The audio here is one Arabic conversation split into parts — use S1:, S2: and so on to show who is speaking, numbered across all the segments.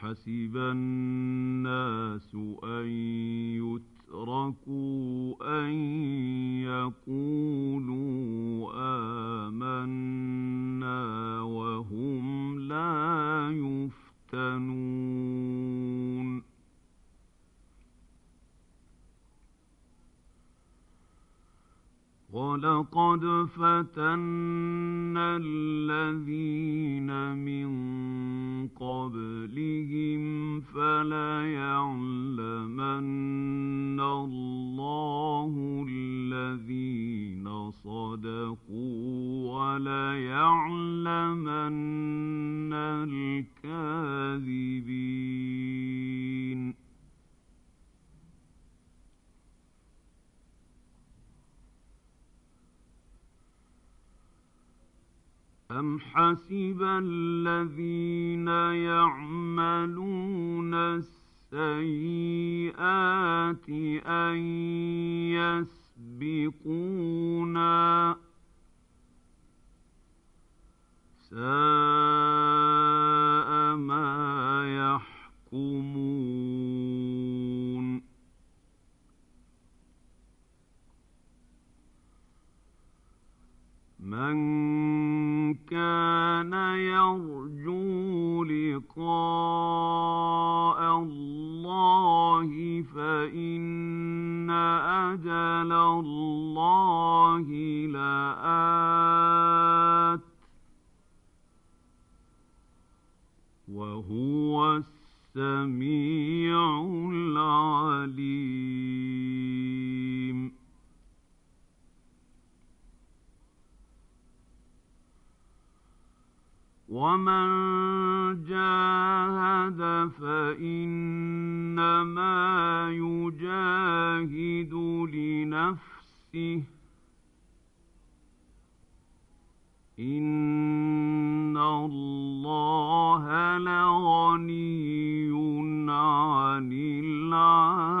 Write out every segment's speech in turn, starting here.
S1: أحسب الناس أن يتركوا أن يقولوا آمنا وهم لا يفتنون. ولقد فتنا الذين من قبلهم فليعلمن الله حسب الذين يعملون السيئات أن يسبقونا. لقاء الله فإن أجل الله لآت وهو السميع العليم ومن جاهد فإنما يجاهد لنفسه إن الله لغني عن العالمين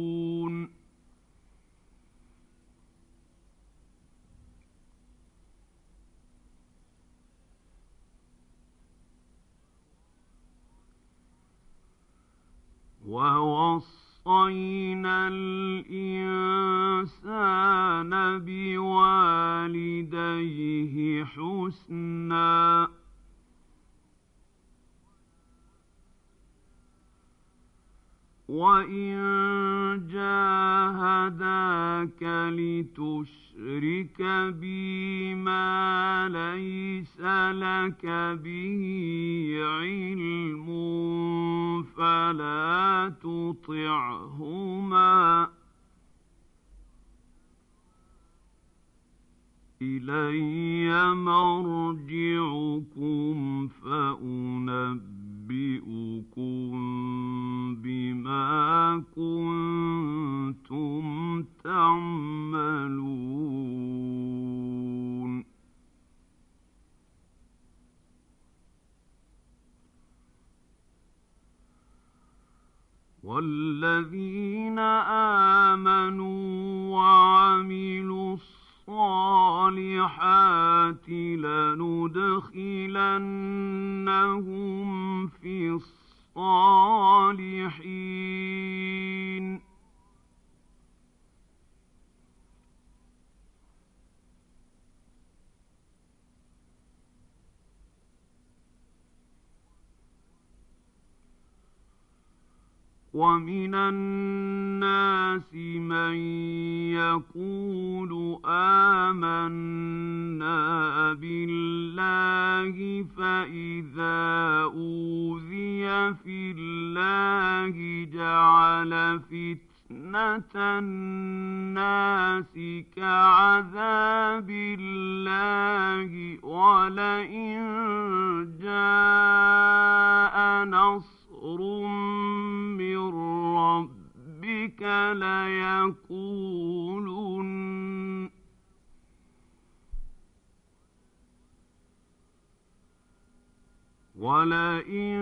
S1: ووصينا الإنسان بوالديه حسنا وإن جاهداك لتشرك بي ما ليس لك به علم فلا تطعهما إلي مرجعكم فأنبئكم بما كنتم تعملون والذين آمنوا وعملوا الصالحات لندخلنهم في الصالحين ومن الناس من يقول آمنا بالله فإذا أوذي في الله جعل فتنة الناس كعذاب الله ولئن جاء نصر ليقولن ولئن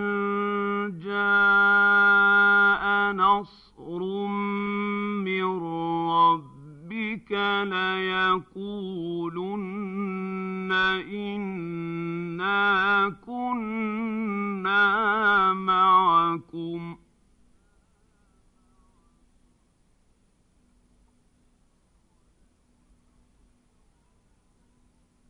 S1: جاء نصر من ربك ليقولن إنا كنا معكم.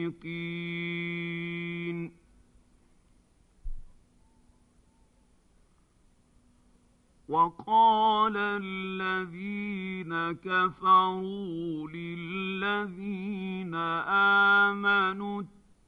S1: المنافقين وقال الذين كفروا للذين آمنوا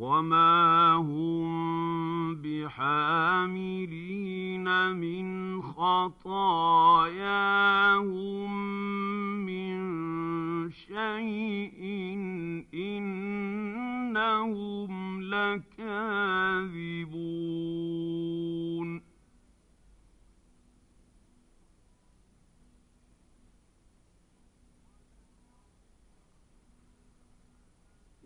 S1: وما هم بحاملين من خطاياهم من شيء إنهم لكاذبون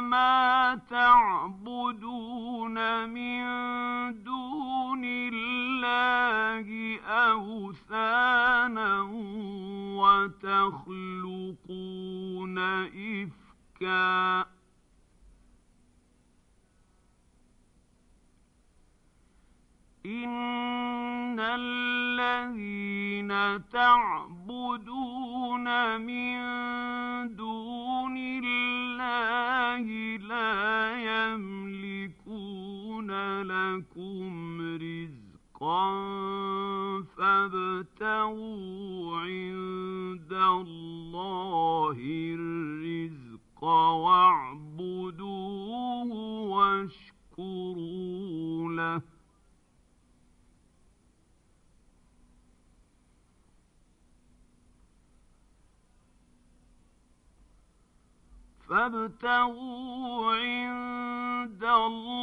S1: ما تعبدون من دون الله أوثانا وتخلقون إفكا. إن الذين تعبدون من دون الله لا يملكون لكم رزقا فابتغوا عند الله الرزق واعبدوه واشكروا له فابتغوا عند الله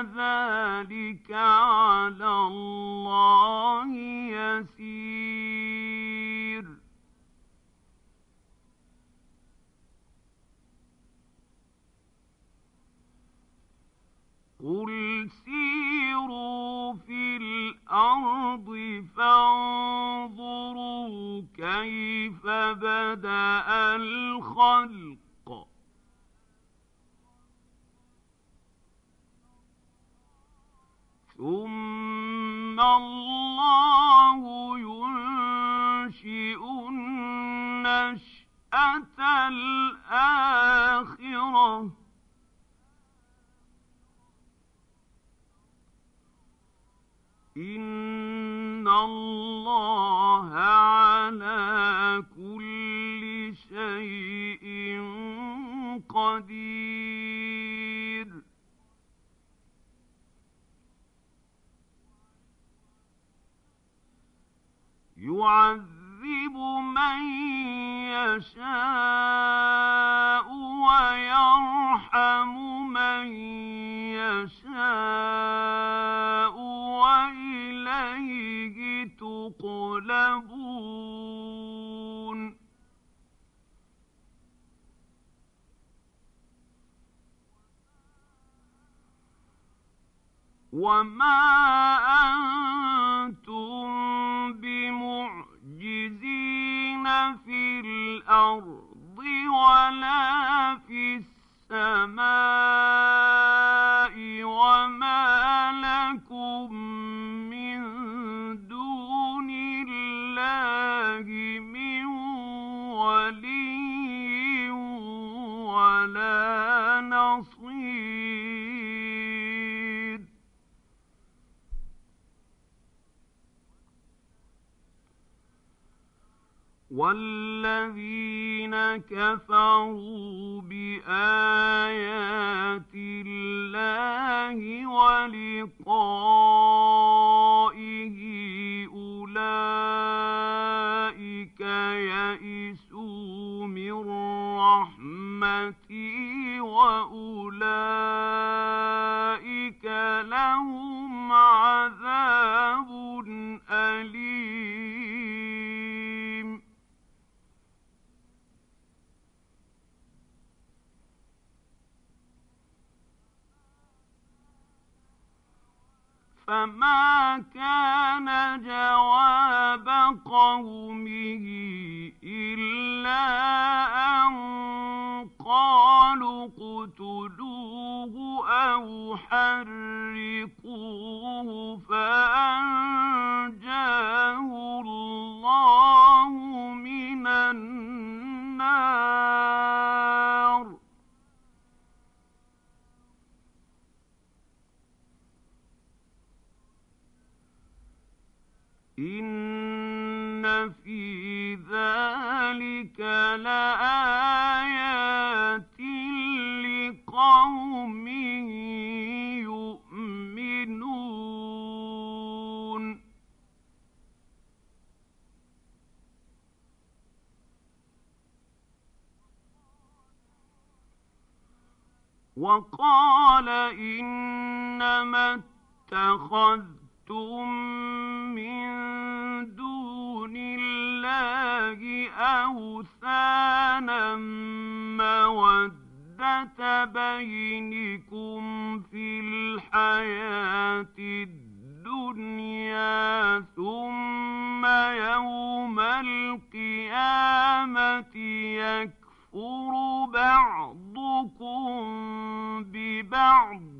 S1: ذلك على الله يسير قل سيروا في الأرض فانظروا كيف بدأ الخلق ثم الله ينشئ النشأة الآخرة. إن الله على كل شيء قدير. يعذب من يشاء ويرحم من يشاء وإليه تقلبون وما أنتم في الأرض ولا في السماء وما لكم والذين كفروا بآيات الله ولقائه أولئك يئسوا من رحمتي وأولئك فما كان جواب قومه إلا أن قالوا اقتلوه أو حرقوه فأنجاه الله من النار إن في ذلك لآيات لقوم يؤمنون وقال إنما اتخذتم بينكم في الحياة الدنيا ثم يوم القيامة يكفر بعضكم ببعض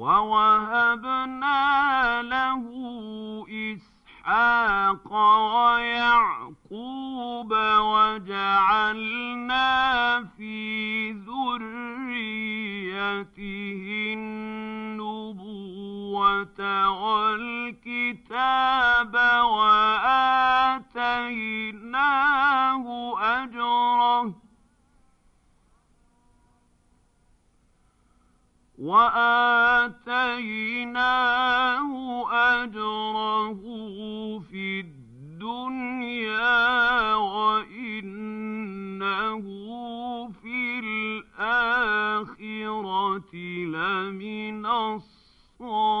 S1: ووهبنا له إسحاق ويعقوب وجعلنا في ذريته النبوة والكتاب وآتيناه أجره وآتيناه أجره في الدنيا وإنه في الآخرة لمن الصالحين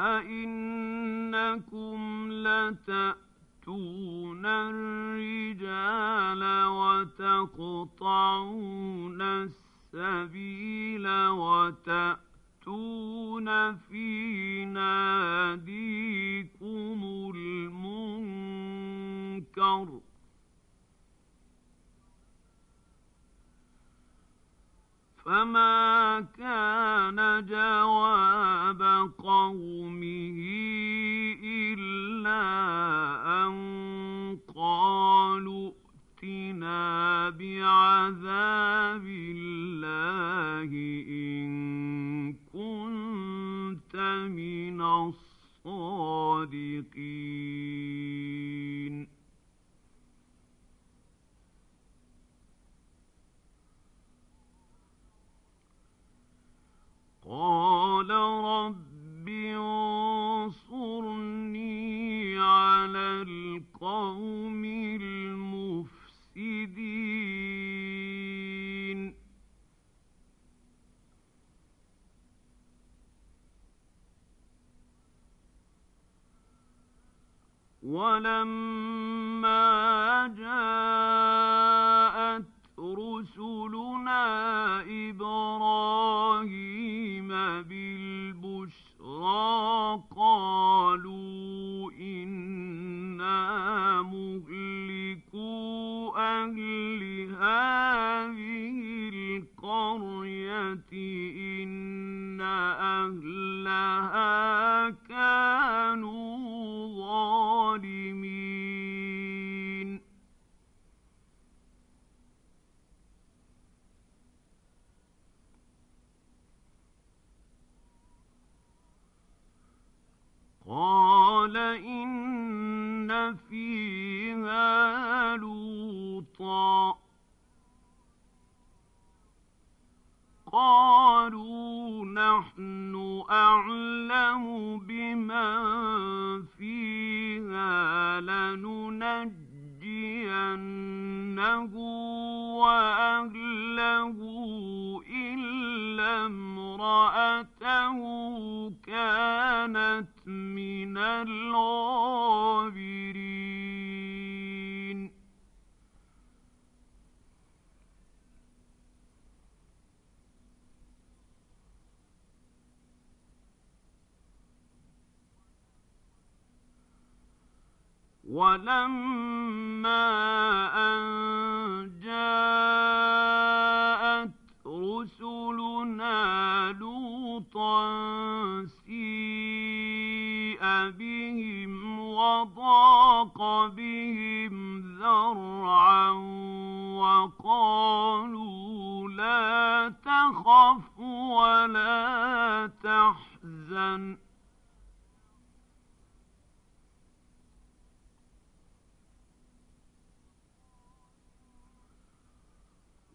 S1: أئنكم لتأتون الرجال وتقطعون السبيل وتأتون في ناديكم المنكر فما كان جواب قومه إلا أن قالوا ائتنا بعذاب الله إن كنت من الصادقين إن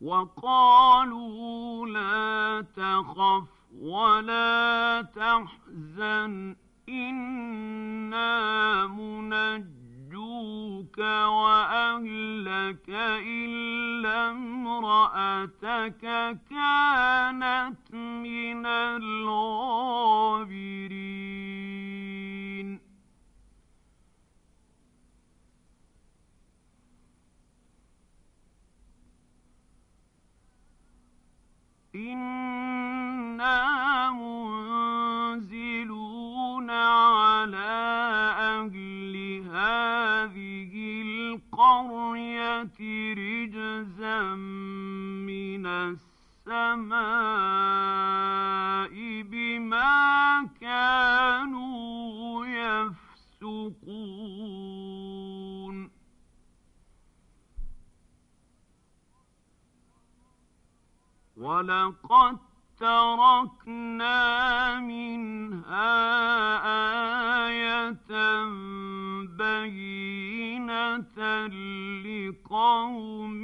S1: وقالوا لا تخف ولا تحزن إنا منجوك وأهلك إلا امرأتك كانت من الغابرين. إنا منزلون على أهل هذه القرية رجزا من السماء بما كانوا ولقد تركنا منها آية بينة لقوم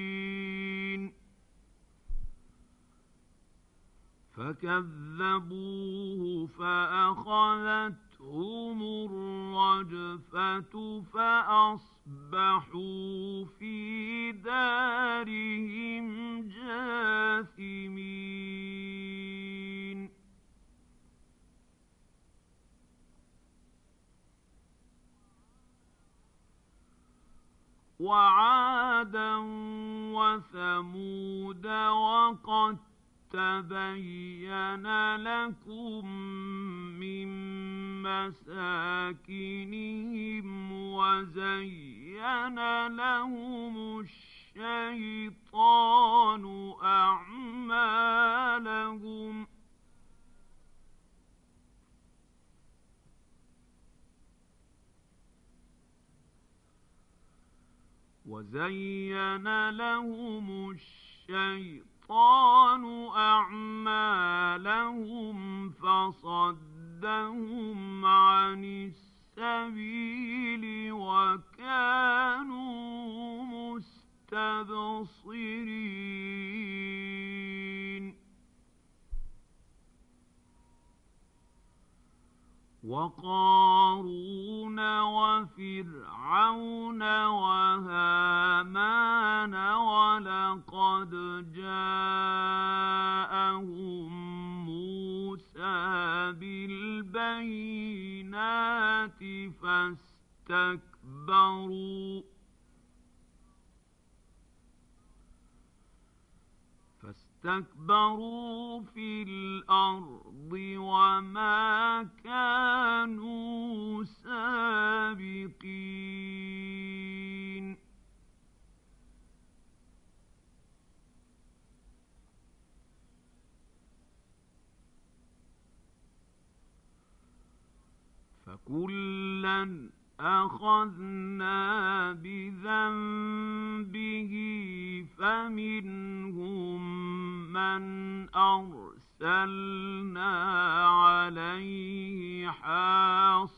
S1: فكذبوه فأخذتهم الرجفة فأصبحوا في دارهم جاثمين. وعادا وثمود وقد تبين لكم من مساكنهم وزين لهم الشيطان أعمالهم. وزين لهم الشيطان أعمالهم فصدهم عن السبيل وكانوا وقارون وفرعون وهامان ولقد جاءهم موسى بالبينات فاستكبروا فاستكبروا في الأرض وما كانوا سابقين. فكلا أخذنا بذنبه فمنهم من أرسلنا عليه حاصبا.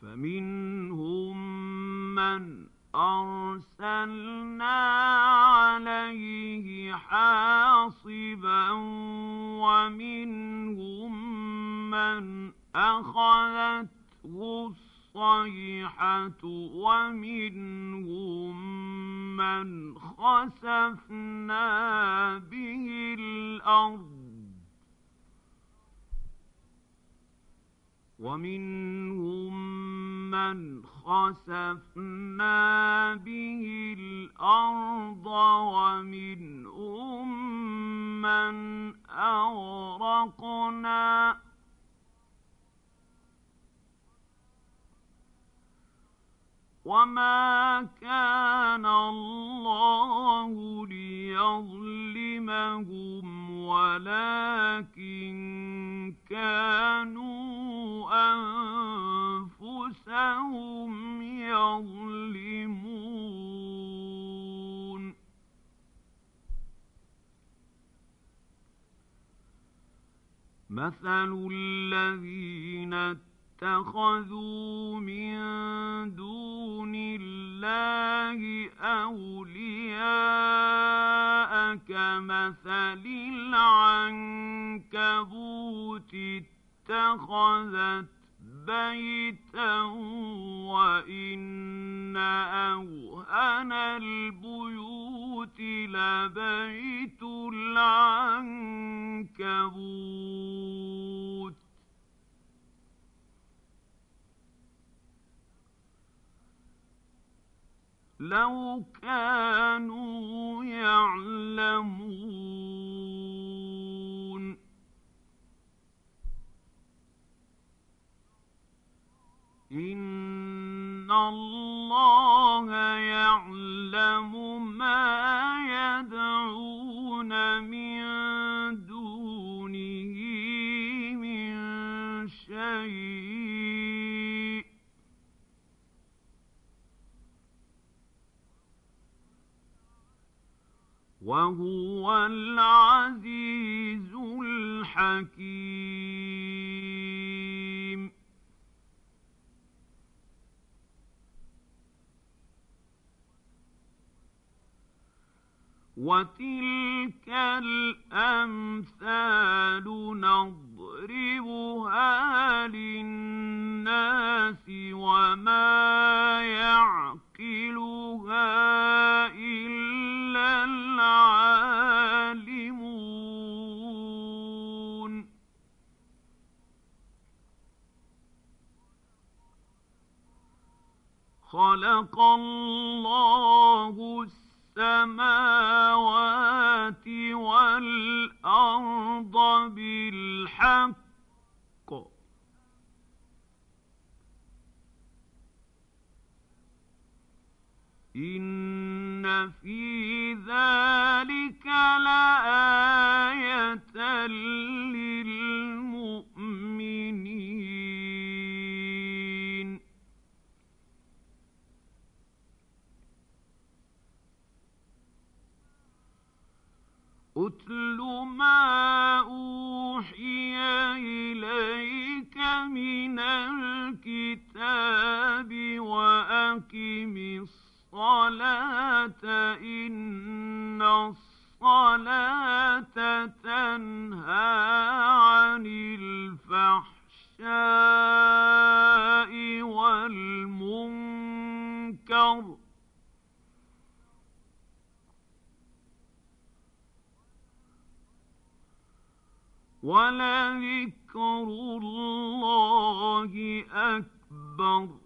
S1: فمنهم من أرسلنا عليه حاصبا ومنهم من أخذته الصيحة ومنهم من خسفنا به الأرض ومنهم من خسفنا به الأرض ومنهم من أغرقنا وما كان الله ليظلمهم ولكن كانوا أنفسهم مثل الذين اتخذوا من دون الله أولياء كمثل العنكبوت اتخذت بيتا وإن أوهن البيوت لبيت العنكبوت. لو كانوا يعلمون. إن الله يعلم ما يدعون من دونه من شيء وهو العزيز الحكيم وتلك الأمثال نضربها للناس وما يعقلها إلا العالمون خلق الله السماوات والأرض بالحق. إن في وأقم الصلاة إن الصلاة تنهى عن الفحشاء والمنكر ولذكر الله أكبر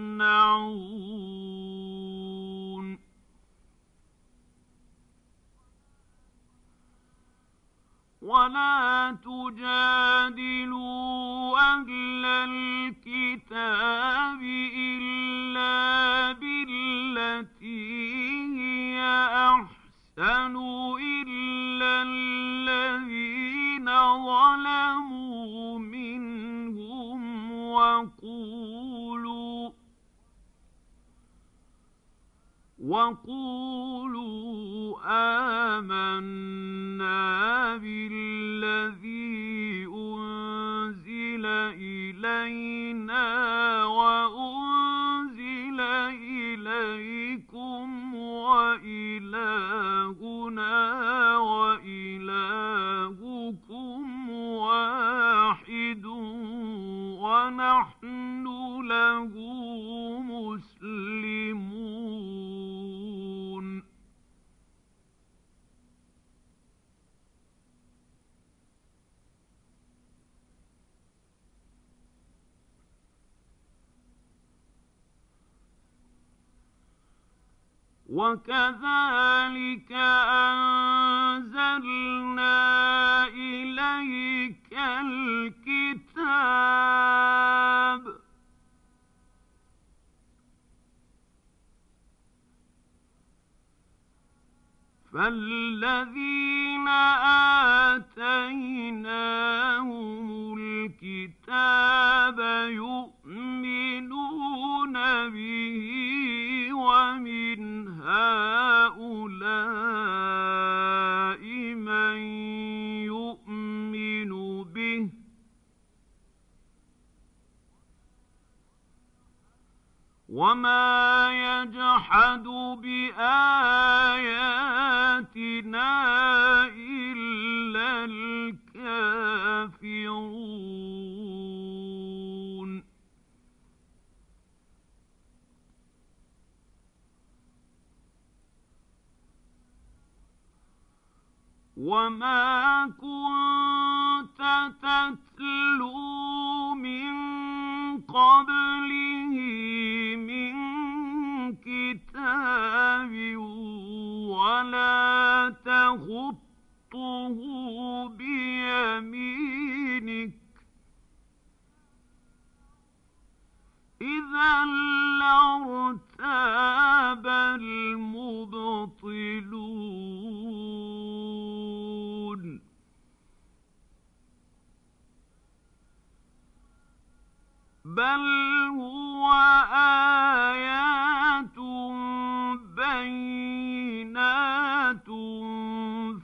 S1: وقولوا آمنا بالذي أنزل إلينا وأنزل إليكم وإلهنا وإلهكم واحد ونحن له وكذلك أنزلنا إليك الكتاب فالذين آتيناهم الكتاب يؤمنون به ومن هؤلاء من يؤمن به. وما يجحد بآياتنا إلا الكافرون. وما كنت تتلو من قبله من كتاب ولا تخطه بيمينك إذا لارتاب المبطلون بل هو آيات بينات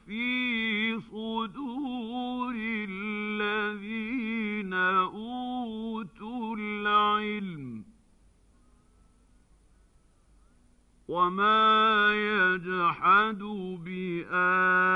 S1: في صدور الذين أوتوا العلم وما يجحد بآياتنا